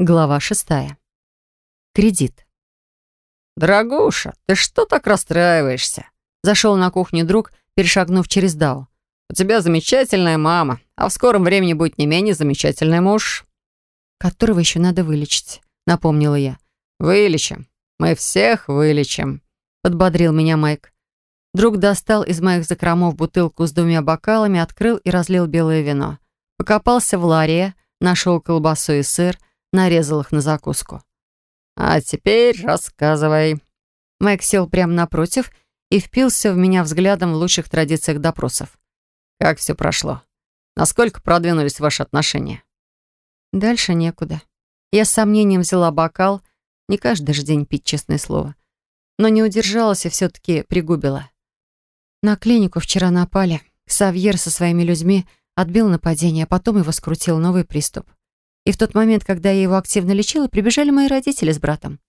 Глава шестая. Кредит. «Дорогуша, ты что так расстраиваешься?» Зашел на кухню друг, перешагнув через Дау. «У тебя замечательная мама, а в скором времени будет не менее замечательный муж». «Которого еще надо вылечить», — напомнила я. «Вылечим. Мы всех вылечим», — подбодрил меня Майк. Друг достал из моих закромов бутылку с двумя бокалами, открыл и разлил белое вино. Покопался в ларе, нашел колбасу и сыр, нарезал их на закуску. «А теперь рассказывай». Майк сел прямо напротив и впился в меня взглядом в лучших традициях допросов. «Как все прошло? Насколько продвинулись ваши отношения?» Дальше некуда. Я с сомнением взяла бокал, не каждый же день пить, честное слово. Но не удержалась и все-таки пригубила. На клинику вчера напали. Савьер со своими людьми отбил нападение, а потом его скрутил новый приступ. И в тот момент, когда я его активно лечила, прибежали мои родители с братом.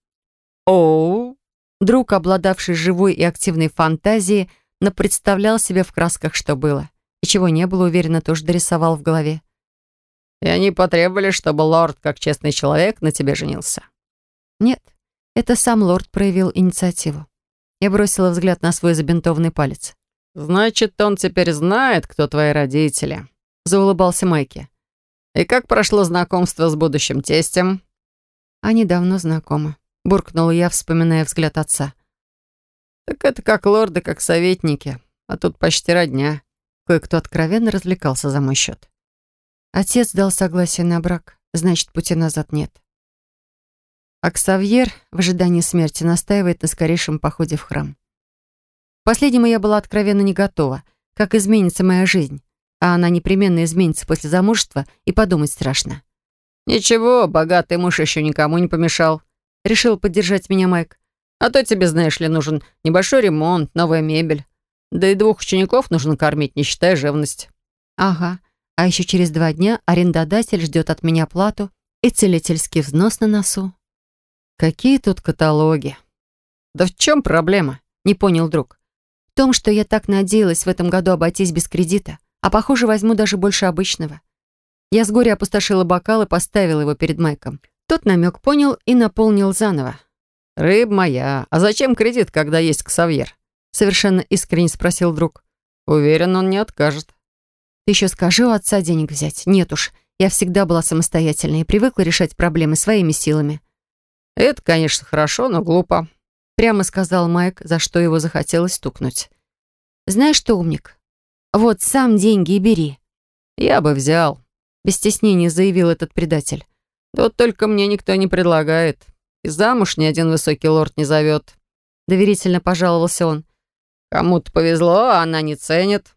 Оу. Друг, обладавший живой и активной фантазией, напредставлял себе в красках, что было. И чего не было, уверенно, тоже дорисовал в голове. «И они потребовали, чтобы лорд, как честный человек, на тебе женился?» «Нет, это сам лорд проявил инициативу». Я бросила взгляд на свой забинтованный палец. «Значит, он теперь знает, кто твои родители», — заулыбался Майки. «И как прошло знакомство с будущим тестем?» «Они давно знакомы», — буркнула я, вспоминая взгляд отца. «Так это как лорды, как советники, а тут почти родня». Кое-кто откровенно развлекался за мой счет. Отец дал согласие на брак, значит, пути назад нет. А Ксавьер в ожидании смерти настаивает на скорейшем походе в храм. Последнему я была откровенно не готова, как изменится моя жизнь а она непременно изменится после замужества, и подумать страшно. «Ничего, богатый муж еще никому не помешал», — решил поддержать меня Майк. «А то тебе, знаешь ли, нужен небольшой ремонт, новая мебель. Да и двух учеников нужно кормить, не считая живность». «Ага, а еще через два дня арендодатель ждет от меня плату и целительский взнос на носу». «Какие тут каталоги?» «Да в чем проблема?» — не понял друг. «В том, что я так надеялась в этом году обойтись без кредита. А похоже, возьму даже больше обычного. Я с горя опустошила бокал и поставила его перед Майком. Тот намек понял и наполнил заново. «Рыб моя, а зачем кредит, когда есть Ксавьер?» Совершенно искренне спросил друг. «Уверен, он не откажет». «Ты еще скажи у отца денег взять. Нет уж, я всегда была самостоятельной и привыкла решать проблемы своими силами». «Это, конечно, хорошо, но глупо», прямо сказал Майк, за что его захотелось стукнуть. «Знаешь что, умник, вот сам деньги и бери». «Я бы взял», — без стеснения заявил этот предатель. «Да вот только мне никто не предлагает. И замуж ни один высокий лорд не зовет». Доверительно пожаловался он. «Кому-то повезло, а она не ценит».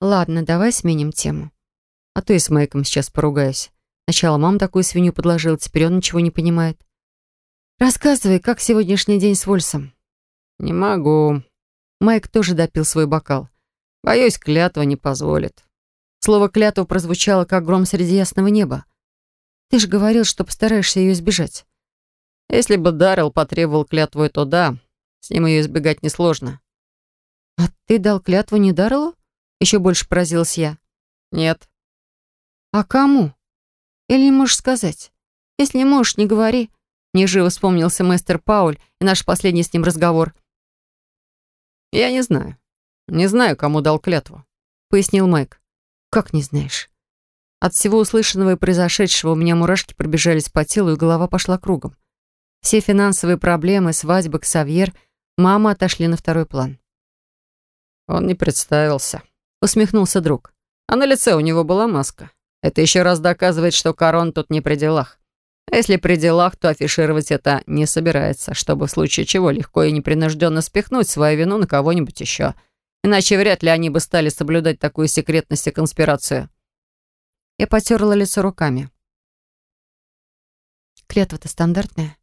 «Ладно, давай сменим тему. А то и с Майком сейчас поругаюсь. Сначала мама такую свинью подложила, теперь он ничего не понимает. Рассказывай, как сегодняшний день с Вольсом?» «Не могу». Майк тоже допил свой бокал. Боюсь, клятва не позволит. Слово «клятва» прозвучало, как гром среди ясного неба. Ты же говорил, что постараешься ее избежать. Если бы Даррелл потребовал клятву, то да, с ним ее избегать несложно. А ты дал клятву не Дарреллу? Еще больше поразилась я. Нет. А кому? Или не можешь сказать? Если не можешь, не говори. Мне живо вспомнился мастер Пауль и наш последний с ним разговор. Я не знаю. «Не знаю, кому дал клятву», — пояснил Майк. «Как не знаешь?» От всего услышанного и произошедшего у меня мурашки пробежались по телу, и голова пошла кругом. Все финансовые проблемы, свадьба, Ксавьер, мама отошли на второй план. «Он не представился», — усмехнулся друг. «А на лице у него была маска. Это еще раз доказывает, что корон тут не при делах. А если при делах, то афишировать это не собирается, чтобы в случае чего легко и непринужденно спихнуть свою вину на кого-нибудь еще». Иначе вряд ли они бы стали соблюдать такую секретность и конспирацию. Я потерла лицо руками. Клятва-то стандартная?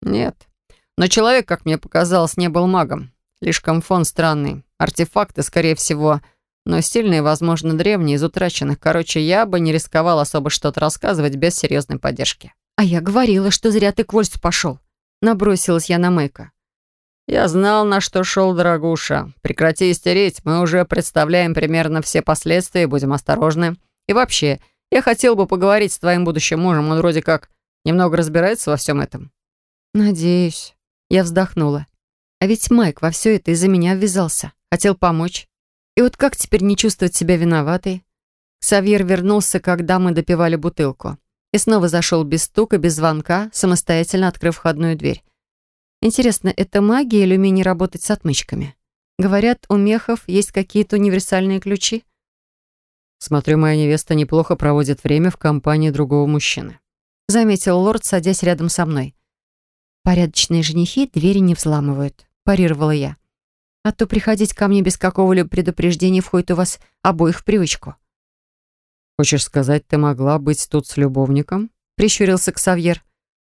Нет. Но человек, как мне показалось, не был магом. Слишком фон странный. Артефакты, скорее всего, но стильные, возможно, древние, из утраченных. Короче, я бы не рисковал особо что-то рассказывать без серьезной поддержки. А я говорила, что зря ты к Вольсу пошел. Набросилась я на Мэйка. «Я знал, на что шел, дорогуша. Прекрати истереть, мы уже представляем примерно все последствия, будем осторожны. И вообще, я хотел бы поговорить с твоим будущим мужем, он вроде как Немного разбирается во всем этом?» «Надеюсь». Я вздохнула. А ведь Майк во все это из-за меня ввязался. Хотел помочь. И вот как теперь не чувствовать себя виноватой? Савьер вернулся, когда мы допивали бутылку. И снова зашел без стука, без звонка, самостоятельно открыв входную дверь. Интересно, это магия или умение работать с отмычками? Говорят, у мехов есть какие-то универсальные ключи? Смотрю, моя невеста неплохо проводит время в компании другого мужчины. Заметил лорд, садясь рядом со мной. Порядочные женихи двери не взламывают, парировала я. А то приходить ко мне без какого-либо предупреждения входит у вас обоих в привычку. «Хочешь сказать, ты могла быть тут с любовником?» — прищурился Ксавьер.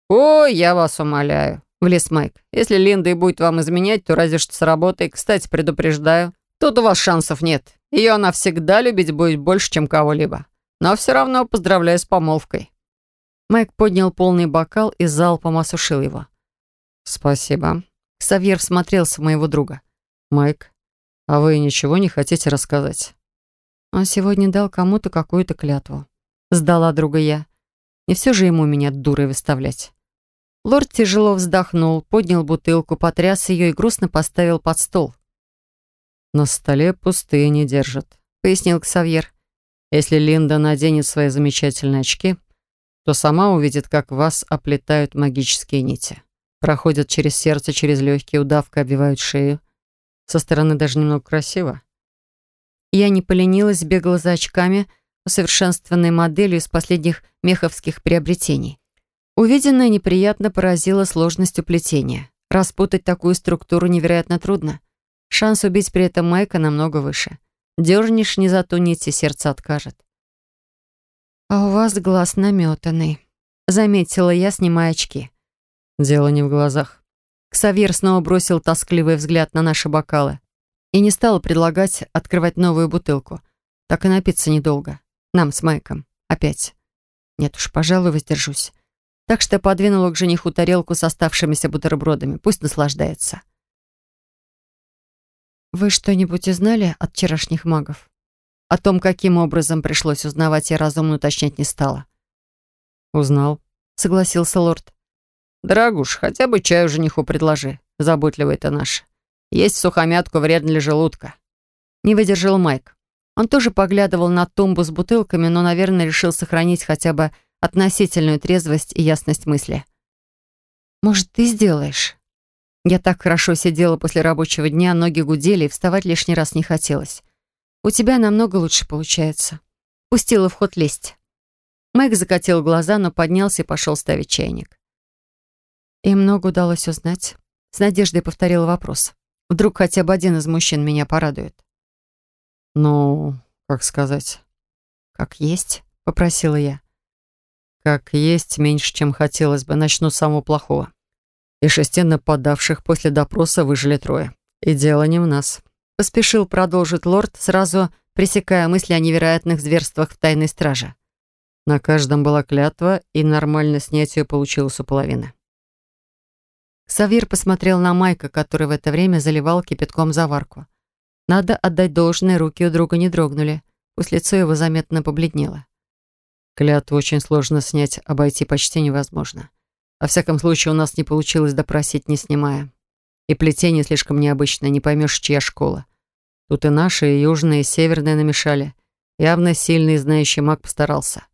«Ой, я вас умоляю», — влез Майк. «Если Линда и будет вам изменять, то разве что с работой. Кстати, предупреждаю, тут у вас шансов нет. Ее она всегда любить будет больше, чем кого-либо. Но все равно поздравляю с помолвкой». Майк поднял полный бокал и залпом осушил его. «Спасибо». Ксавьер всмотрелся в моего друга. «Майк, а вы ничего не хотите рассказать?» Он сегодня дал кому-то какую-то клятву. Сдала друга я. Не все же ему меня дурой выставлять. Лорд тяжело вздохнул, поднял бутылку, потряс ее и грустно поставил под стол. «На столе пустые не держат», — пояснил Ксавьер. «Если Линда наденет свои замечательные очки, то сама увидит, как вас оплетают магические нити. Проходят через сердце, через легкие, удавкой обвивают шею. Со стороны даже немного красиво. Я не поленилась, бегала за очками, усовершенствованной моделью из последних меховских приобретений. Увиденное неприятно поразило сложностью плетения. Распутать такую структуру невероятно трудно. Шанс убить при этом Майка намного выше. Дернешь не за ту нить, и сердце откажет. «А у вас глаз наметанный», — заметила я, снимая очки. «Дело не в глазах». Ксавьер снова бросил тоскливый взгляд на наши бокалы и не стала предлагать открывать новую бутылку. Так и напиться недолго. Нам с Майком. Опять. Нет уж, пожалуй, воздержусь. Так что подвинула к жениху тарелку с оставшимися бутербродами. Пусть наслаждается. «Вы что-нибудь узнали от вчерашних магов?» О том, каким образом пришлось узнавать, я разумно уточнять не стала. «Узнал», — согласился лорд. «Дорогуш, хотя бы чаю жениху предложи. Заботливый ты наш. Есть сухомятку вредно для желудка». Не выдержал Майк. Он тоже поглядывал на тумбу с бутылками, но, наверное, решил сохранить хотя бы относительную трезвость и ясность мысли. «Может, ты сделаешь?» Я так хорошо сидела после рабочего дня, ноги гудели, и вставать лишний раз не хотелось. «У тебя намного лучше получается». Пустила в ход лезть. Майк закатил глаза, но поднялся и пошел ставить чайник. И много удалось узнать. С надеждой повторила вопрос. Вдруг хотя бы один из мужчин меня порадует. «Ну, как сказать?» «Как есть», — попросила я. «Как есть, меньше, чем хотелось бы. Начну с самого плохого. И шести нападавших после допроса выжили трое. И дело не в нас». Поспешил продолжить лорд, сразу пресекая мысли о невероятных зверствах в тайной страже. На каждом была клятва, и нормально снять ее получилось у половины. Савир посмотрел на Майка, который в это время заливал кипятком заварку. Надо отдать должное, руки у друга не дрогнули. Пусть лицо его заметно побледнело. Клятву очень сложно снять, обойти почти невозможно. Во всяком случае, у нас не получилось допросить, не снимая. И плетение слишком необычное, не поймешь, чья школа. Тут и наши, и южные, и северные намешали. Явно сильный знающий маг постарался.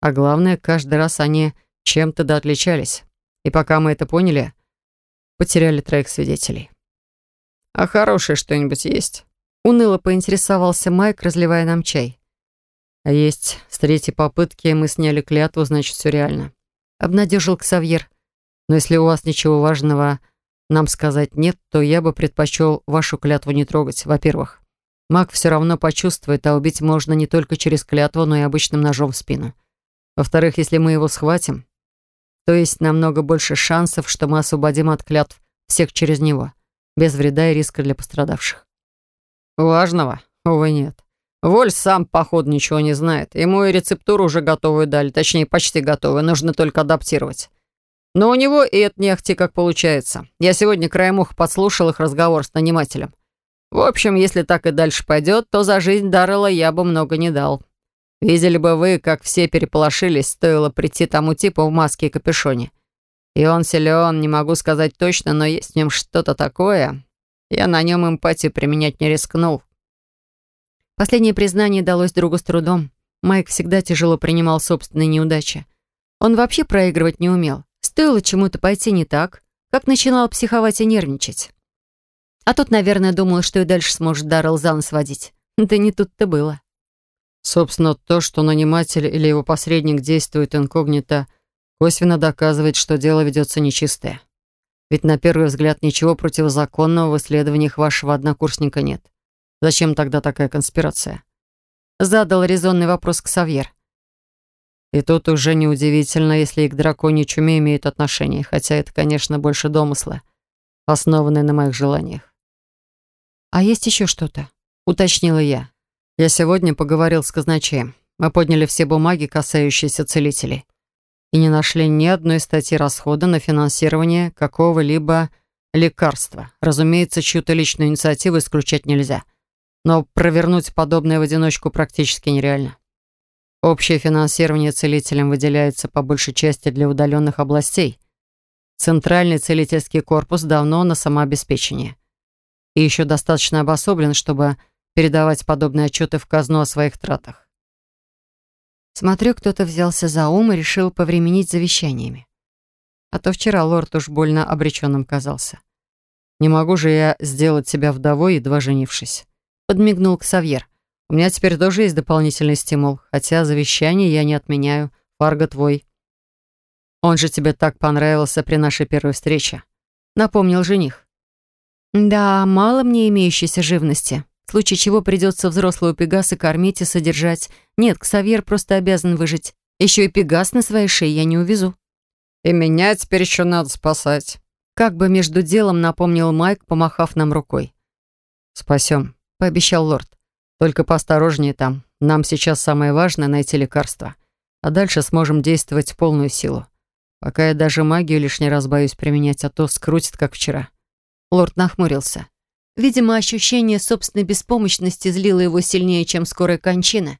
А главное, каждый раз они чем-то да отличались. И пока мы это поняли, Потеряли троих свидетелей. «А хорошее что-нибудь есть?» Уныло поинтересовался Майк, разливая нам чай. «А есть. С третьей попытки мы сняли клятву, значит, все реально». Обнадежил Ксавьер. «Но если у вас ничего важного нам сказать нет, то я бы предпочел вашу клятву не трогать. Во-первых, маг все равно почувствует, а убить можно не только через клятву, но и обычным ножом в спину. Во-вторых, если мы его схватим, то есть намного больше шансов, что мы освободим от клятв всех через него, без вреда и риска для пострадавших. Важного? Увы, нет. Воль сам, походу, ничего не знает. Ему и рецептуру уже готовую дали, точнее, почти готовую, нужно только адаптировать. Но у него и это не ахти как получается. Я сегодня краем уха подслушал их разговор с нанимателем. В общем, если так и дальше пойдет, то за жизнь Даррелла я бы много не дал. Видели бы вы, как все переполошились, стоило прийти тому типу в маске и капюшоне. И он силен, не могу сказать точно, но есть в нем что-то такое. Я на нем эмпатию применять не рискнул. Последнее признание далось другу с трудом. Майк всегда тяжело принимал собственные неудачи. Он вообще проигрывать не умел. Стоило чему-то пойти не так, как начинал психовать и нервничать. А тут, наверное, думал, что и дальше сможет Даррелл за нос водить. Да не тут-то было. Собственно, то, что наниматель или его посредник действует инкогнито, косвенно доказывает, что дело ведется нечистое. Ведь на первый взгляд ничего противозаконного в исследованиях вашего однокурсника нет. Зачем тогда такая конспирация? Задал резонный вопрос Ксавьер. И тут уже неудивительно, если и к драконьей чуме имеют отношение, хотя это, конечно, больше домысла, основанные на моих желаниях. «А есть еще что-то?» — уточнила я. Я сегодня поговорил с казначеем. Мы подняли все бумаги, касающиеся целителей. И не нашли ни одной статьи расхода на финансирование какого-либо лекарства. Разумеется, чью-то личную инициативу исключать нельзя. Но провернуть подобное в одиночку практически нереально. Общее финансирование целителям выделяется по большей части для удаленных областей. Центральный целительский корпус давно на самообеспечении. И еще достаточно обособлен, чтобы передавать подобные отчеты в казну о своих тратах. Смотрю, кто-то взялся за ум и решил повременить завещаниями. А то вчера лорд уж больно обреченным казался. Не могу же я сделать себя вдовой, едва женившись. Подмигнул Ксавьер. У меня теперь тоже есть дополнительный стимул, хотя завещание я не отменяю. Фарго твой. Он же тебе так понравился при нашей первой встрече. Напомнил жених. Да, мало мне имеющейся живности в случае чего придется взрослого Пегаса кормить и содержать. Нет, Ксавьер просто обязан выжить. Еще и Пегас на своей шее я не увезу. И меня теперь еще надо спасать. Как бы между делом напомнил Майк, помахав нам рукой. «Спасем», — пообещал лорд. «Только поосторожнее там. Нам сейчас самое важное — найти лекарство. А дальше сможем действовать в полную силу. Пока я даже магию лишний раз боюсь применять, а то скрутит, как вчера». Лорд нахмурился. Видимо, ощущение собственной беспомощности злило его сильнее, чем скорая кончина.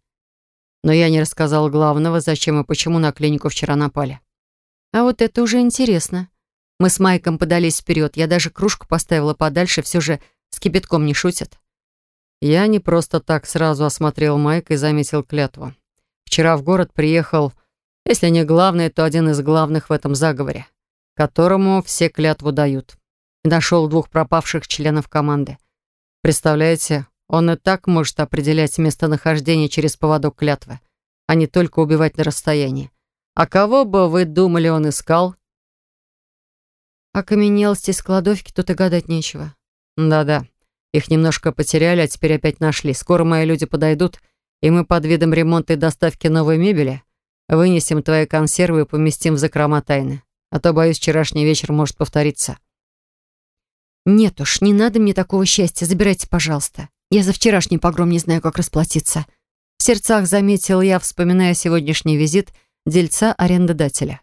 Но я не рассказал главного, зачем и почему на клинику вчера напали. А вот это уже интересно. Мы с Майком подались вперед. Я даже кружку поставила подальше, все же с кипятком не шутят. Я не просто так сразу осмотрел Майка и заметил клятву. Вчера в город приехал, если не главный, то один из главных в этом заговоре, которому все клятву дают нашел двух пропавших членов команды. Представляете, он и так может определять местонахождение через поводок клятвы, а не только убивать на расстоянии. А кого бы вы думали, он искал? Окаменелости из кладовки тут и гадать нечего. Да-да, их немножко потеряли, а теперь опять нашли. Скоро мои люди подойдут, и мы под видом ремонта и доставки новой мебели вынесем твои консервы и поместим в закрома тайны. А то, боюсь, вчерашний вечер может повториться. «Нет уж, не надо мне такого счастья, забирайте, пожалуйста. Я за вчерашний погром не знаю, как расплатиться». В сердцах заметил я, вспоминая сегодняшний визит дельца-арендодателя.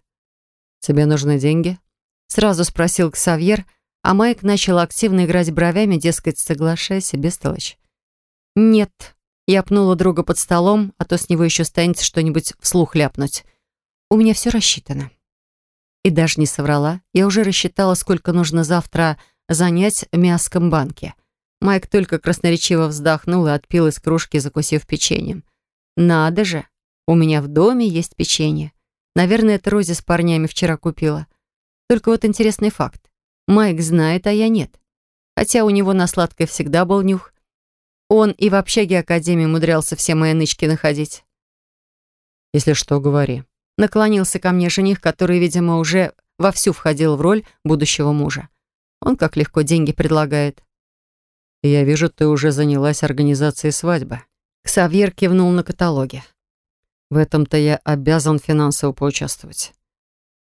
«Тебе нужны деньги?» Сразу спросил Ксавьер, а Майк начал активно играть бровями, дескать, соглашайся, бестолочь. «Нет», я пнула друга под столом, а то с него еще станется что-нибудь вслух ляпнуть. «У меня все рассчитано». И даже не соврала. Я уже рассчитала, сколько нужно завтра занять в мяском банке. Майк только красноречиво вздохнул и отпил из кружки, закусив печеньем. «Надо же! У меня в доме есть печенье. Наверное, это Рози с парнями вчера купила. Только вот интересный факт. Майк знает, а я нет. Хотя у него на сладкое всегда был нюх. Он и в общаге Академии умудрялся все мои нычки находить. «Если что, говори». Наклонился ко мне жених, который, видимо, уже вовсю входил в роль будущего мужа. Он как легко деньги предлагает. «Я вижу, ты уже занялась организацией свадьбы». Ксавьер кивнул на каталоге. «В этом-то я обязан финансово поучаствовать».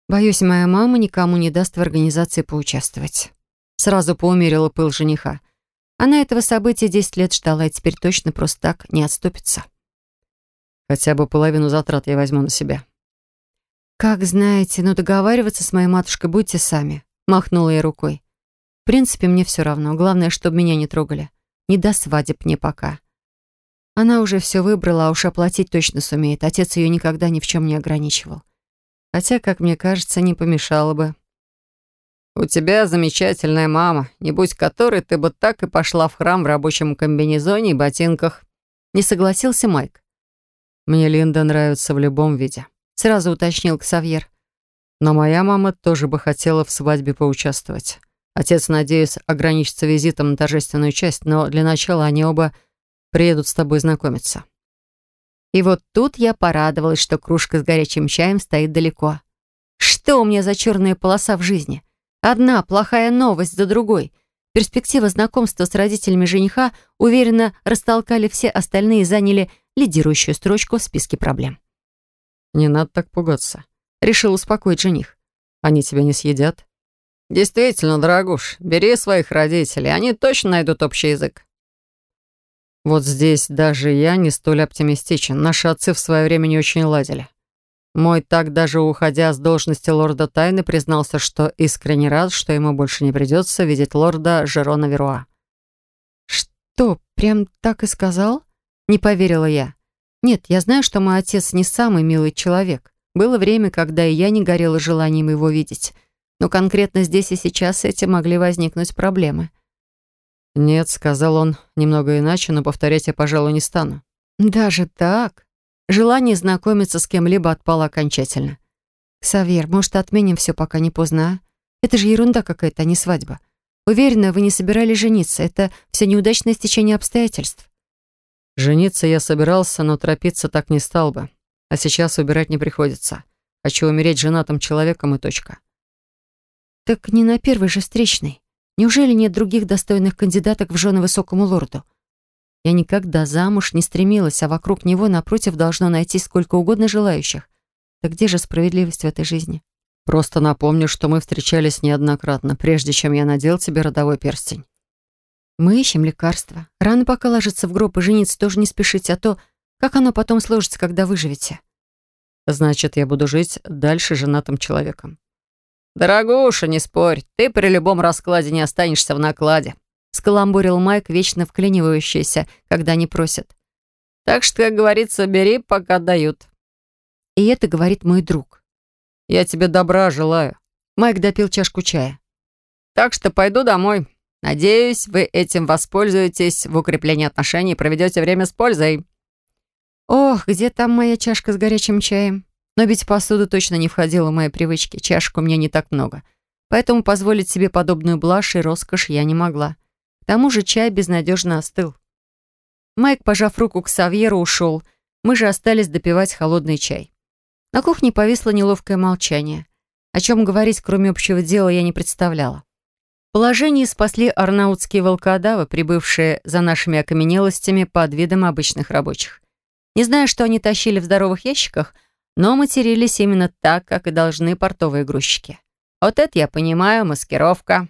«Боюсь, моя мама никому не даст в организации поучаствовать». Сразу поумерила пыл жениха. Она этого события 10 лет ждала и теперь точно просто так не отступится. «Хотя бы половину затрат я возьму на себя». «Как знаете, но договариваться с моей матушкой будьте сами», махнула я рукой. В принципе, мне все равно. Главное, чтобы меня не трогали. Не до свадеб мне пока. Она уже все выбрала, а уж оплатить точно сумеет. Отец ее никогда ни в чем не ограничивал. Хотя, как мне кажется, не помешало бы. «У тебя замечательная мама, не будь которой ты бы так и пошла в храм в рабочем комбинезоне и ботинках». Не согласился Майк. «Мне Линда нравится в любом виде», — сразу уточнил Ксавьер. «Но моя мама тоже бы хотела в свадьбе поучаствовать. Отец, надеюсь, ограничится визитом на торжественную часть, но для начала они оба приедут с тобой знакомиться». И вот тут я порадовалась, что кружка с горячим чаем стоит далеко. Что у меня за черная полоса в жизни? Одна плохая новость за другой. Перспектива знакомства с родителями жениха уверенно растолкали все остальные и заняли лидирующую строчку в списке проблем. «Не надо так пугаться», — решил успокоить жених. «Они тебя не съедят?» «Действительно, дорогуш, бери своих родителей, они точно найдут общий язык». Вот здесь даже я не столь оптимистичен. Наши отцы в свое время не очень ладили. Мой так даже уходя с должности лорда Тайны признался, что искренне рад, что ему больше не придется видеть лорда Жерона Веруа. «Что, прям так и сказал?» Не поверила я. «Нет, я знаю, что мой отец не самый милый человек. Было время, когда и я не горела желанием его видеть. Но конкретно здесь и сейчас с этим могли возникнуть проблемы». «Нет», — сказал он немного иначе, но повторять я, пожалуй, не стану. «Даже так?» Желание знакомиться с кем-либо отпало окончательно. «Савьер, может, отменим все, пока не поздно, а? Это же ерунда какая-то, а не свадьба. Уверена, вы не собирались жениться. Это все неудачное стечение обстоятельств». «Жениться я собирался, но торопиться так не стал бы. А сейчас убирать не приходится. Хочу умереть женатым человеком и точка». «Так не на первой же встречной. Неужели нет других достойных кандидаток в жены высокому лорду? Я никогда замуж не стремилась, а вокруг него, напротив, должно найти сколько угодно желающих. Так где же справедливость в этой жизни? Просто напомню, что мы встречались неоднократно, прежде чем я надел тебе родовой перстень. Мы ищем лекарства. Рано пока ложиться в гроб и жениться тоже не спешите, а то, как оно потом сложится, когда выживете. Значит, я буду жить дальше женатым человеком. «Дорогуша, не спорь, ты при любом раскладе не останешься в накладе», скаламбурил Майк, вечно вклинивающийся, когда не просят. «Так что, как говорится, бери, пока дают». И это говорит мой друг. «Я тебе добра желаю». Майк допил чашку чая. «Так что пойду домой. Надеюсь, вы этим воспользуетесь в укреплении отношений и проведете время с пользой». «Ох, где там моя чашка с горячим чаем?» Но ведь посуда точно не входила в мои привычки, чашек у меня не так много. Поэтому позволить себе подобную блажь и роскошь я не могла. К тому же чай безнадежно остыл. Майк, пожав руку к Савьеру, ушел. Мы же остались допивать холодный чай. На кухне повисло неловкое молчание. О чем говорить, кроме общего дела, я не представляла. Положение спасли арнаутские волкодавы, прибывшие за нашими окаменелостями под видом обычных рабочих. Не знаю, что они тащили в здоровых ящиках, но матерились именно так, как и должны портовые грузчики. Вот это я понимаю, маскировка.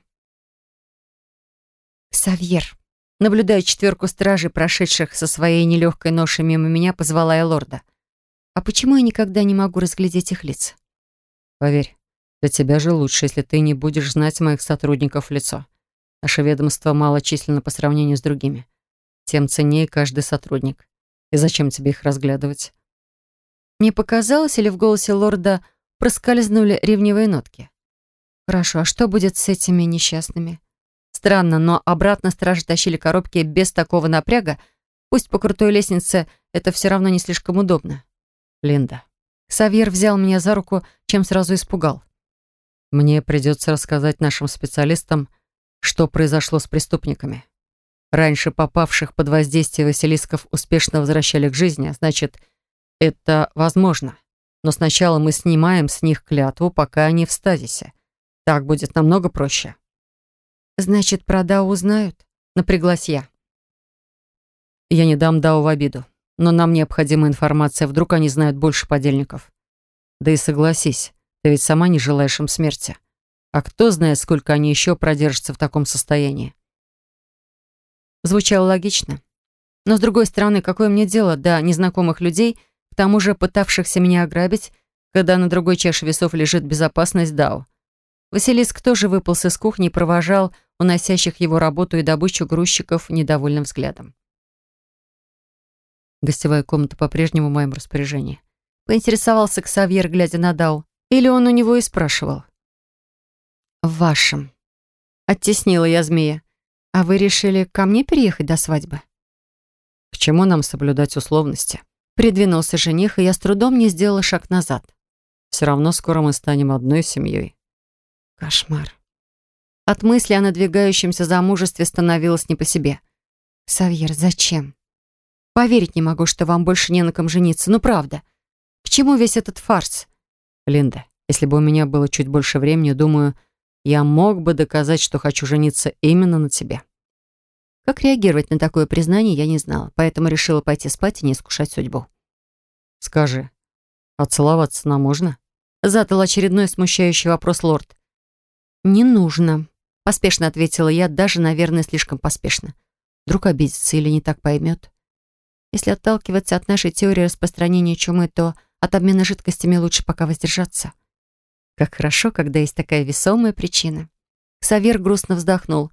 Савьер. Наблюдая четверку стражей, прошедших со своей нелегкой ношей мимо меня, позвала я лорда. А почему я никогда не могу разглядеть их лиц? Поверь, для тебя же лучше, если ты не будешь знать моих сотрудников в лицо. Наше ведомство малочисленно по сравнению с другими. Тем ценнее каждый сотрудник. И зачем тебе их разглядывать? Мне показалось, или в голосе лорда проскользнули ревнивые нотки. Хорошо, а что будет с этими несчастными? Странно, но обратно стражи тащили коробки без такого напряга. Пусть по крутой лестнице это все равно не слишком удобно. Линда. Савьер взял меня за руку, чем сразу испугал. Мне придется рассказать нашим специалистам, что произошло с преступниками. Раньше попавших под воздействие Василисков успешно возвращали к жизни, а значит, это возможно. Но сначала мы снимаем с них клятву, пока они в стазисе. Так будет намного проще. Значит, про Дау узнают? Напряглась я. Я не дам Дау в обиду. Но нам необходима информация, вдруг они знают больше подельников. Да и согласись, ты ведь сама не желаешь им смерти. А кто знает, сколько они еще продержатся в таком состоянии? Звучало логично. Но, с другой стороны, какое мне дело до незнакомых людей, к тому же пытавшихся меня ограбить, когда на другой чаше весов лежит безопасность Дау. Василиск тоже выполз из кухни и провожал уносящих его работу и добычу грузчиков недовольным взглядом. Гостевая комната по-прежнему в моем распоряжении. Поинтересовался Ксавьер, глядя на Дау. Или он у него и спрашивал? «В вашем». Оттеснила я змея. «А вы решили ко мне переехать до свадьбы?» «К чему нам соблюдать условности?» Придвинулся жених, и я с трудом не сделала шаг назад. «Все равно скоро мы станем одной семьей». Кошмар. От мысли о надвигающемся замужестве становилось не по себе. «Савьер, зачем? Поверить не могу, что вам больше не на ком жениться. Ну, правда. К чему весь этот фарс?» «Линда, если бы у меня было чуть больше времени, думаю, я мог бы доказать, что хочу жениться именно на тебе». Как реагировать на такое признание, я не знала, поэтому решила пойти спать и не искушать судьбу. «Скажи, а целоваться нам можно?» Задал очередной смущающий вопрос лорд. «Не нужно», — поспешно ответила я, даже, наверное, слишком поспешно. Вдруг обидится или не так поймет. Если отталкиваться от нашей теории распространения чумы, то от обмена жидкостями лучше пока воздержаться. Как хорошо, когда есть такая весомая причина. Савер грустно вздохнул.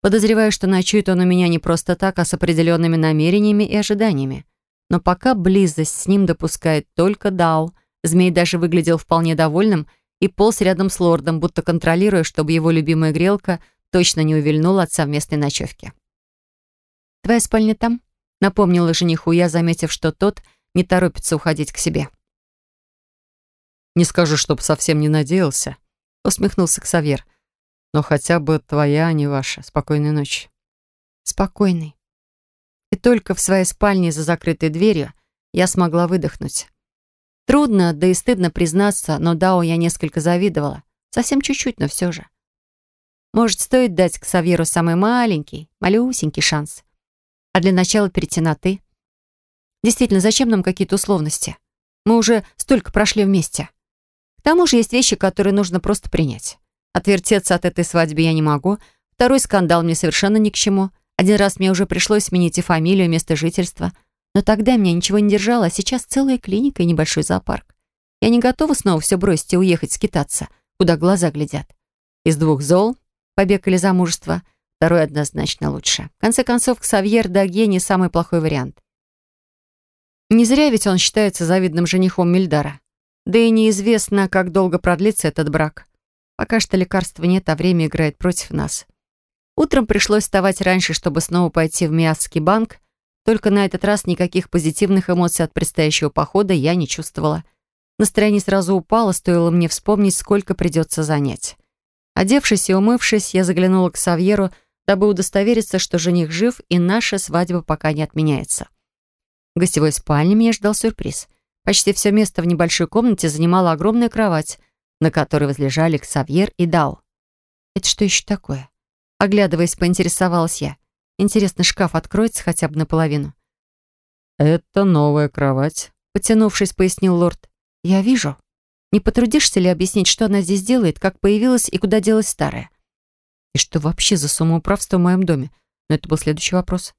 Подозреваю, что ночует он у меня не просто так, а с определенными намерениями и ожиданиями. Но пока близость с ним допускает только Дау, змей даже выглядел вполне довольным и полз рядом с лордом, будто контролируя, чтобы его любимая грелка точно не увильнула от совместной ночевки. «Твоя спальня там?» — напомнила жениху я, заметив, что тот не торопится уходить к себе. «Не скажу, чтоб совсем не надеялся», — усмехнулся Ксавьер. «Но хотя бы твоя, а не ваша. Спокойной ночи». «Спокойной». И только в своей спальне за закрытой дверью я смогла выдохнуть. Трудно, да и стыдно признаться, но Дао я несколько завидовала. Совсем чуть-чуть, но все же. Может, стоит дать к Савьеру самый маленький, малюсенький шанс. А для начала перейти на «ты». Действительно, зачем нам какие-то условности? Мы уже столько прошли вместе. К тому же есть вещи, которые нужно просто принять. Отвертеться от этой свадьбы я не могу. Второй скандал мне совершенно ни к чему. Один раз мне уже пришлось сменить и фамилию, и место жительства. Но тогда меня ничего не держало, а сейчас целая клиника и небольшой зоопарк. Я не готова снова все бросить и уехать скитаться, куда глаза глядят. Из двух зол, побег или замужество, второй однозначно лучше. В конце концов, Ксавьер Дагье не самый плохой вариант. Не зря ведь он считается завидным женихом Мильдара. Да и неизвестно, как долго продлится этот брак. Пока что лекарства нет, а время играет против нас. Утром пришлось вставать раньше, чтобы снова пойти в Миасский банк только на этот раз никаких позитивных эмоций от предстоящего похода я не чувствовала. Настроение сразу упало, стоило мне вспомнить, сколько придется занять. Одевшись и умывшись, я заглянула к Савьеру, дабы удостовериться, что жених жив и наша свадьба пока не отменяется. В гостевой спальне меня ждал сюрприз. Почти все место в небольшой комнате занимала огромная кровать, на которой возлежали Ксавьер и Дау. «Это что еще такое?» Оглядываясь, поинтересовалась я. Интересно, шкаф откроется хотя бы наполовину. «Это новая кровать», — потянувшись, пояснил лорд. «Я вижу. Не потрудишься ли объяснить, что она здесь делает, как появилась и куда делась старая? И что вообще за самоуправство в моем доме? Но это был следующий вопрос».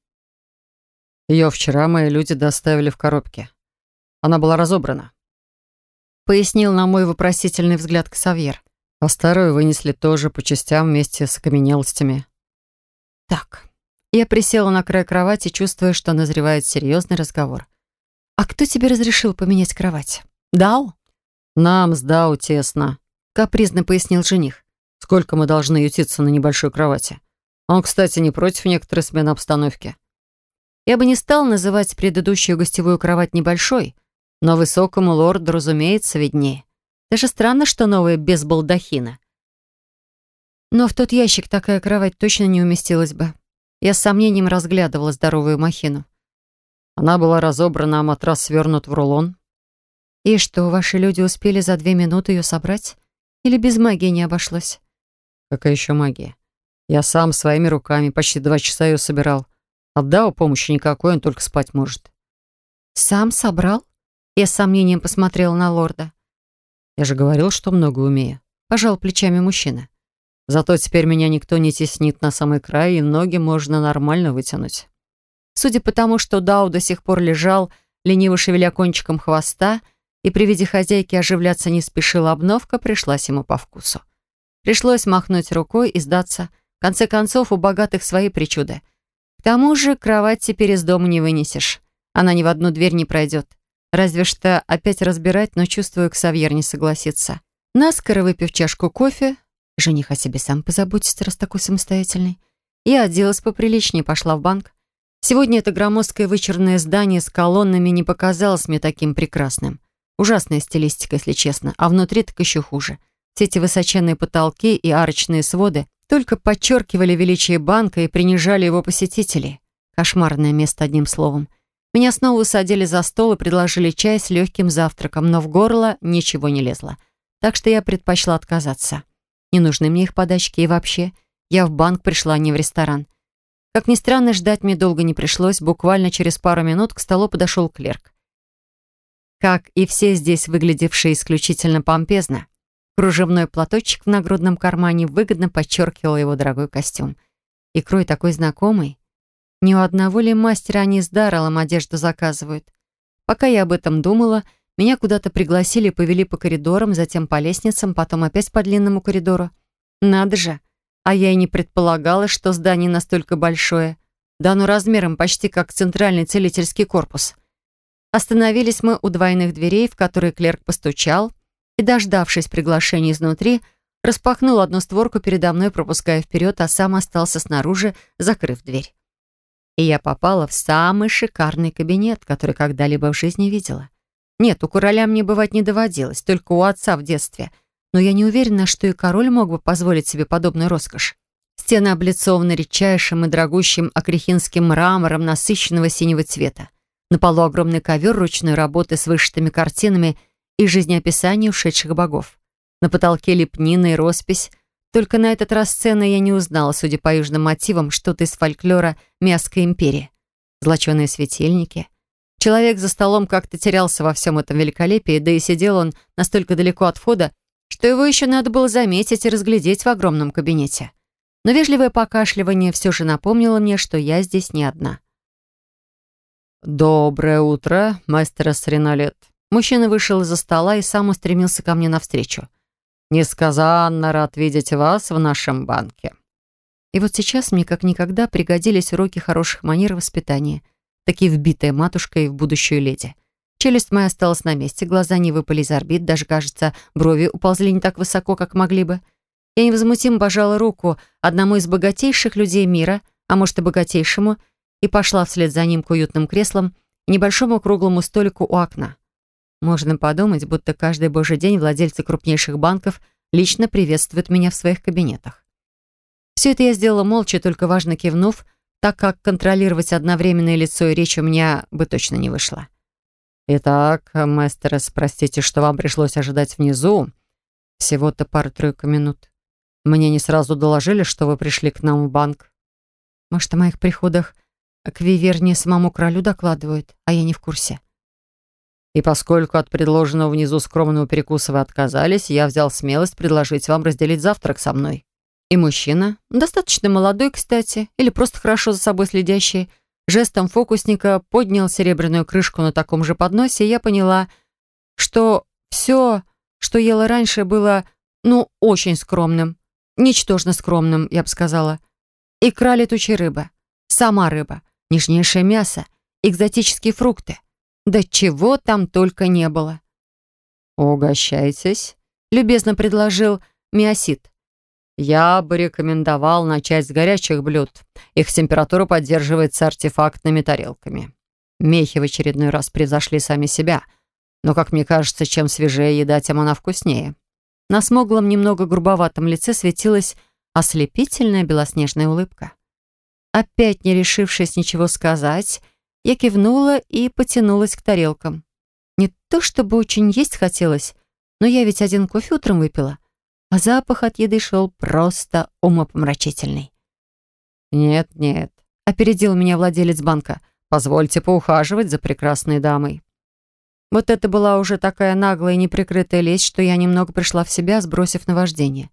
Ее вчера мои люди доставили в коробке. Она была разобрана. Пояснил на мой вопросительный взгляд Ксавьер. А старую вынесли тоже по частям вместе с окаменелостями. Так, я присела на край кровати, чувствуя, что назревает серьезный разговор. «А кто тебе разрешил поменять кровать? Дау?» «Нам с Дау тесно», — капризно пояснил жених. «Сколько мы должны ютиться на небольшой кровати? Он, кстати, не против некоторой смены обстановки». Я бы не стал называть предыдущую гостевую кровать небольшой, но высокому лорду, разумеется, виднее. Даже странно, что новая без балдахина. Но в тот ящик такая кровать точно не уместилась бы. Я с сомнением разглядывала здоровую махину. Она была разобрана, а матрас свернут в рулон. И что, ваши люди успели за две минуты ее собрать? Или без магии не обошлось? Какая еще магия? Я сам своими руками почти два часа ее собирал. Отдал помощи никакой, он только спать может. Сам собрал? Я с сомнением посмотрела на лорда. Я же говорил, что много умею. Пожал плечами мужчина. Зато теперь меня никто не теснит на самый край, и ноги можно нормально вытянуть. Судя по тому, что Дау до сих пор лежал, лениво шевеля кончиком хвоста, и при виде хозяйки оживляться не спешила обновка, пришлась ему по вкусу. Пришлось махнуть рукой и сдаться. В конце концов, у богатых свои причуды. К тому же кровать теперь из дома не вынесешь. Она ни в одну дверь не пройдет. Разве что опять разбирать, но чувствую, Ксавьер не согласится. Наскоро выпив чашку кофе, жених о себе сам позаботится, раз такой самостоятельный, я оделась поприличнее и пошла в банк. Сегодня это громоздкое вычурное здание с колоннами не показалось мне таким прекрасным. Ужасная стилистика, если честно, а внутри так еще хуже. Все эти высоченные потолки и арочные своды только подчеркивали величие банка и принижали его посетителей. Кошмарное место, одним словом. Меня снова усадили за стол и предложили чай с легким завтраком, но в горло ничего не лезло. Так что я предпочла отказаться. Не нужны мне их подачки и вообще. Я в банк пришла, а не в ресторан. Как ни странно, ждать мне долго не пришлось. Буквально через пару минут к столу подошел клерк. Как и все здесь выглядевшие исключительно помпезно. Кружевной платочек в нагрудном кармане выгодно подчеркивал его дорогой костюм. И крой такой знакомый. Ни у одного ли мастера они с Дарреллом одежду заказывают? Пока я об этом думала, меня куда-то пригласили и повели по коридорам, затем по лестницам, потом опять по длинному коридору. Надо же! А я и не предполагала, что здание настолько большое. Да ну размером почти как центральный целительский корпус. Остановились мы у двойных дверей, в которые клерк постучал, и, дождавшись приглашения изнутри, распахнул одну створку передо мной, пропуская вперед, а сам остался снаружи, закрыв дверь. И я попала в самый шикарный кабинет, который когда-либо в жизни видела. Нет, у короля мне бывать не доводилось, только у отца в детстве — но я не уверена, что и король мог бы позволить себе подобную роскошь. Стены облицованы редчайшим и дорогущим акрихинским мрамором насыщенного синего цвета. На полу огромный ковер ручной работы с вышитыми картинами и жизнеописанием ушедших богов. На потолке лепнина и роспись. Только на этот раз сцены я не узнала, судя по южным мотивам, что-то из фольклора Мясской империи. Злоченые светильники. Человек за столом как-то терялся во всем этом великолепии, да и сидел он настолько далеко от входа, что его еще надо было заметить и разглядеть в огромном кабинете. Но вежливое покашливание все же напомнило мне, что я здесь не одна. «Доброе утро, мастер Сринолет». Мужчина вышел из-за стола и сам устремился ко мне навстречу. «Несказанно рад видеть вас в нашем банке». И вот сейчас мне как никогда пригодились уроки хороших манер воспитания, такие вбитые матушкой в будущую леди. Челюсть моя осталась на месте, глаза не выпали из орбит, даже, кажется, брови уползли не так высоко, как могли бы. Я невозмутимо пожала руку одному из богатейших людей мира, а может и богатейшему, и пошла вслед за ним к уютным креслам небольшому круглому столику у окна. Можно подумать, будто каждый божий день владельцы крупнейших банков лично приветствуют меня в своих кабинетах. Все это я сделала молча, только важно кивнув, так как контролировать одновременное лицо и речь у меня бы точно не вышло. «Итак, мастерес, простите, что вам пришлось ожидать внизу. Всего-то пару-тройку минут. Мне не сразу доложили, что вы пришли к нам в банк». «Может, о моих приходах к Виверне самому королю докладывают, а я не в курсе». «И поскольку от предложенного внизу скромного перекуса вы отказались, я взял смелость предложить вам разделить завтрак со мной». И мужчина, достаточно молодой, кстати, или просто хорошо за собой следящий, жестом фокусника поднял серебряную крышку на таком же подносе, и я поняла, что все, что ела раньше, было, ну, очень скромным. Ничтожно скромным, я бы сказала. Икра летучей рыбы, сама рыба, нежнейшее мясо, экзотические фрукты. Да чего там только не было. «Угощайтесь», — любезно предложил Миосит. Я бы рекомендовал начать с горячих блюд. Их температура поддерживается артефактными тарелками. Мехи в очередной раз превзошли сами себя. Но, как мне кажется, чем свежее еда, тем она вкуснее. На смуглом, немного грубоватом лице светилась ослепительная белоснежная улыбка. Опять не решившись ничего сказать, я кивнула и потянулась к тарелкам. Не то чтобы очень есть хотелось, но я ведь один кофе утром выпила а запах от еды шел просто умопомрачительный. «Нет, нет», — опередил меня владелец банка, «позвольте поухаживать за прекрасной дамой». Вот это была уже такая наглая и неприкрытая лесть, что я немного пришла в себя, сбросив наваждение.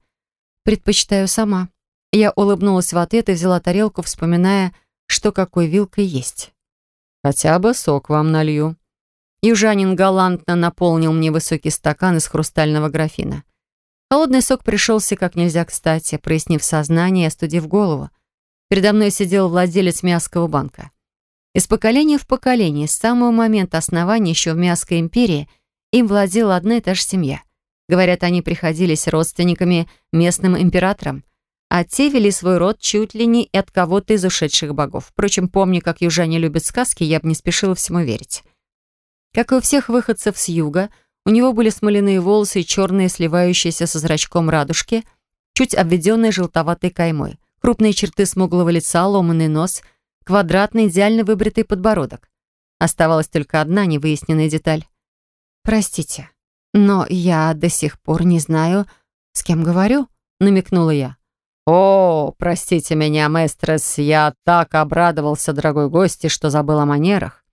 Предпочитаю сама. Я улыбнулась в ответ и взяла тарелку, вспоминая, что какой вилкой есть. «Хотя бы сок вам налью». Южанин галантно наполнил мне высокий стакан из хрустального графина. Холодный сок пришелся как нельзя кстати, прояснив сознание и остудив голову. Передо мной сидел владелец мясского банка. Из поколения в поколение, с самого момента основания еще в Мяской империи, им владела одна и та же семья. Говорят, они приходились родственниками местным императорам, а те вели свой род чуть ли не от кого-то из ушедших богов. Впрочем, помня, как южане любят сказки, я бы не спешила всему верить. Как и у всех выходцев с юга, у него были смоляные волосы и черные, сливающиеся со зрачком радужки, чуть обведенные желтоватой каймой, крупные черты смуглого лица, ломанный нос, квадратный, идеально выбритый подбородок. Оставалась только одна невыясненная деталь. «Простите, но я до сих пор не знаю, с кем говорю», — намекнула я. «О, простите меня, мэстрес, я так обрадовался дорогой гости, что забыл о манерах».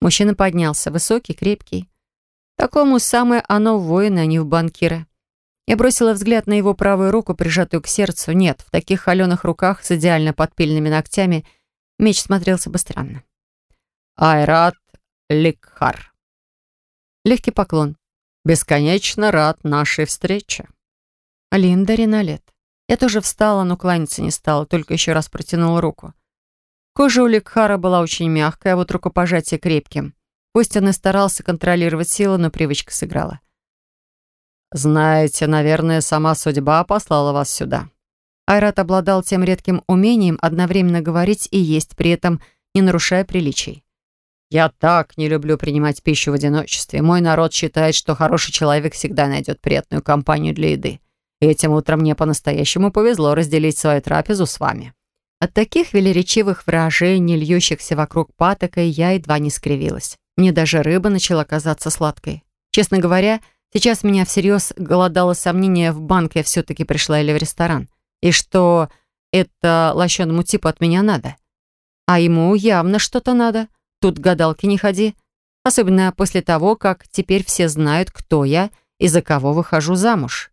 Мужчина поднялся, высокий, крепкий. Такому самое оно в воины, а не в банкира. Я бросила взгляд на его правую руку, прижатую к сердцу. Нет, в таких холеных руках с идеально подпильными ногтями меч смотрелся бы странно. «Айрат Ликхар». Легкий поклон. «Бесконечно рад нашей встрече». Линда Риналет. Я тоже встала, но кланяться не стала, только еще раз протянула руку. Кожа у Ликхара была очень мягкая, а вот рукопожатие крепким. Пусть он и старался контролировать силу, но привычка сыграла. «Знаете, наверное, сама судьба послала вас сюда». Айрат обладал тем редким умением одновременно говорить и есть, при этом не нарушая приличий. «Я так не люблю принимать пищу в одиночестве. Мой народ считает, что хороший человек всегда найдет приятную компанию для еды. Этим утром мне по-настоящему повезло разделить свою трапезу с вами». От таких велеречивых выражений, льющихся вокруг патока, я едва не скривилась. Мне даже рыба начала казаться сладкой. Честно говоря, сейчас меня всерьез голодало сомнение, в банк я все-таки пришла или в ресторан. И что это лощеному типу от меня надо. А ему явно что-то надо. Тут гадалки не ходи. Особенно после того, как теперь все знают, кто я и за кого выхожу замуж.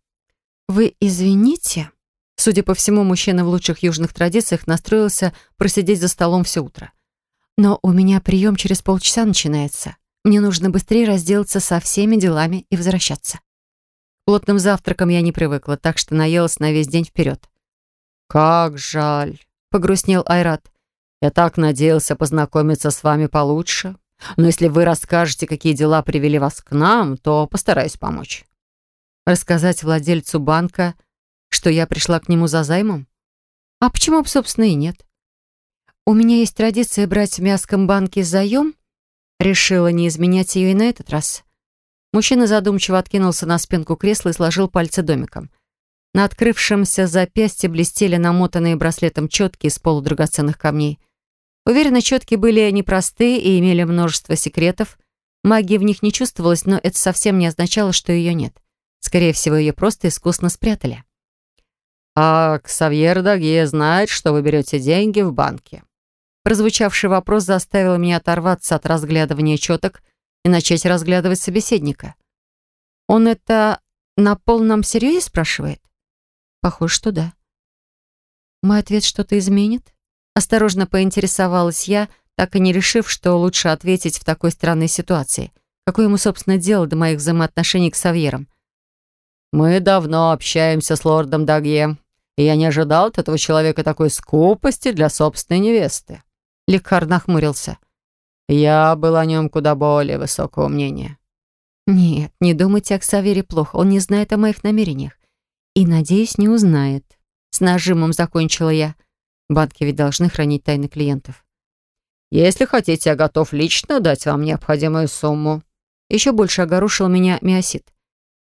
«Вы извините?» Судя по всему, мужчина в лучших южных традициях настроился просидеть за столом все утро. «Но у меня прием через полчаса начинается. Мне нужно быстрее разделаться со всеми делами и возвращаться». Плотным завтраком я не привыкла, так что наелась на весь день вперед. «Как жаль», — погрустнел Айрат. «Я так надеялся познакомиться с вами получше. Но если вы расскажете, какие дела привели вас к нам, то постараюсь помочь». Рассказать владельцу банка — что я пришла к нему за займом? А почему бы, собственно, и нет? У меня есть традиция брать в мяском банке заем. Решила не изменять ее и на этот раз. Мужчина задумчиво откинулся на спинку кресла и сложил пальцы домиком. На открывшемся запястье блестели намотанные браслетом четки из полудрагоценных камней. Уверена, четки были непростые и имели множество секретов. Магии в них не чувствовалось, но это совсем не означало, что ее нет. Скорее всего, ее просто искусно спрятали. «А Ксавьер Дагье знает, что вы берете деньги в банке?» Прозвучавший вопрос заставил меня оторваться от разглядывания четок и начать разглядывать собеседника. «Он это на полном серьезе спрашивает?» «Похоже, что да». «Мой ответ что-то изменит?» Осторожно поинтересовалась я, так и не решив, что лучше ответить в такой странной ситуации. Какое ему, собственно, дело до моих взаимоотношений к Савьерам? «Мы давно общаемся с лордом Дагье, и я не ожидал от этого человека такой скупости для собственной невесты». Лекар нахмурился. «Я был о нем куда более высокого мнения». «Нет, не думайте о Ксавере плохо. Он не знает о моих намерениях. И, надеюсь, не узнает». С нажимом закончила я. Банки ведь должны хранить тайны клиентов. «Если хотите, я готов лично дать вам необходимую сумму». Еще больше огорошил меня Миосит.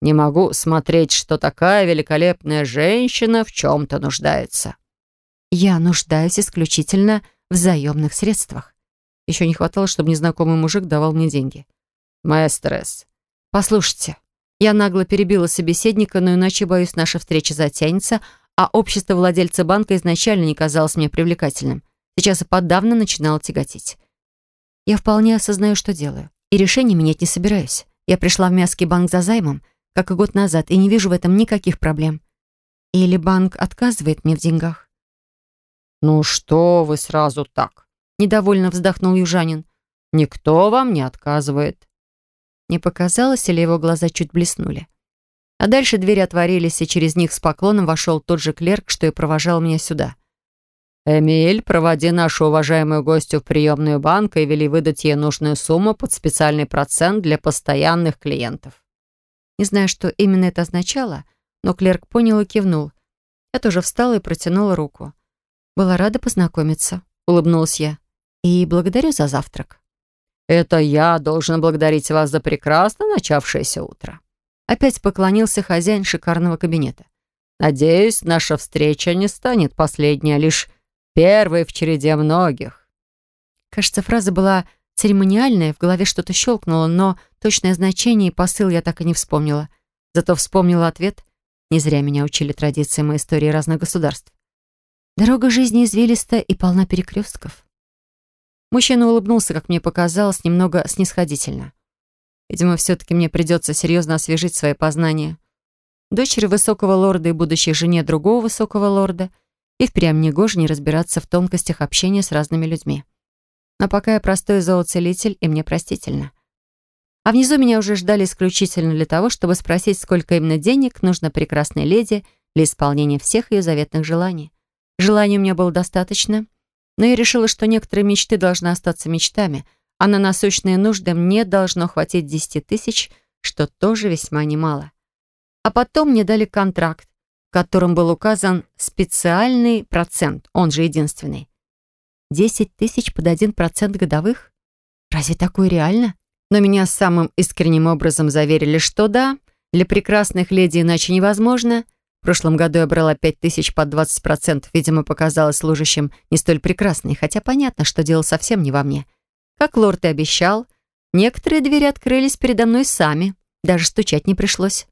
Не могу смотреть, что такая великолепная женщина в чем-то нуждается. Я нуждаюсь исключительно в заемных средствах. Еще не хватало, чтобы незнакомый мужик давал мне деньги. Маэстрес. Послушайте, я нагло перебила собеседника, но иначе, боюсь, наша встреча затянется, а общество владельца банка изначально не казалось мне привлекательным. Сейчас и подавно начинало тяготить. Я вполне осознаю, что делаю, и решение менять не собираюсь. Я пришла в Мяский банк за займом — как и год назад, и не вижу в этом никаких проблем. Или банк отказывает мне в деньгах? «Ну что вы сразу так?» — недовольно вздохнул южанин. «Никто вам не отказывает». Не показалось, или его глаза чуть блеснули. А дальше двери отворились, и через них с поклоном вошел тот же клерк, что и провожал меня сюда. «Эмиль, проводи нашу уважаемую гостью в приемную банка и вели выдать ей нужную сумму под специальный процент для постоянных клиентов». Не знаю, что именно это означало, но клерк понял и кивнул. Я тоже встала и протянула руку. «Была рада познакомиться», — улыбнулась я. «И благодарю за завтрак». «Это я должен благодарить вас за прекрасно начавшееся утро». Опять поклонился хозяин шикарного кабинета. «Надеюсь, наша встреча не станет последней, а лишь первой в череде многих». Кажется, фраза была церемониальная, в голове что-то щелкнуло, но точное значение и посыл я так и не вспомнила. Зато вспомнила ответ. Не зря меня учили традициям и истории разных государств. Дорога жизни извилиста и полна перекрестков. Мужчина улыбнулся, как мне показалось, немного снисходительно. Видимо, все-таки мне придется серьезно освежить свои познания. Дочери высокого лорда и будущей жене другого высокого лорда и впрямь не гоже не разбираться в тонкостях общения с разными людьми. Но пока я простой зооцелитель, и мне простительно. А внизу меня уже ждали исключительно для того, чтобы спросить, сколько именно денег нужно прекрасной леди для исполнения всех ее заветных желаний. Желаний у меня было достаточно, но я решила, что некоторые мечты должны остаться мечтами, а на насущные нужды мне должно хватить 10 тысяч, что тоже весьма немало. А потом мне дали контракт, в котором был указан специальный процент, он же единственный. 10 тысяч под 1% годовых? Разве такое реально? Но меня самым искренним образом заверили, что да, для прекрасных леди иначе невозможно, в прошлом году я брала 5 тысяч под 20%, видимо, показалось служащим не столь прекрасной, хотя понятно, что дело совсем не во мне. Как лорд и обещал, некоторые двери открылись передо мной сами, даже стучать не пришлось.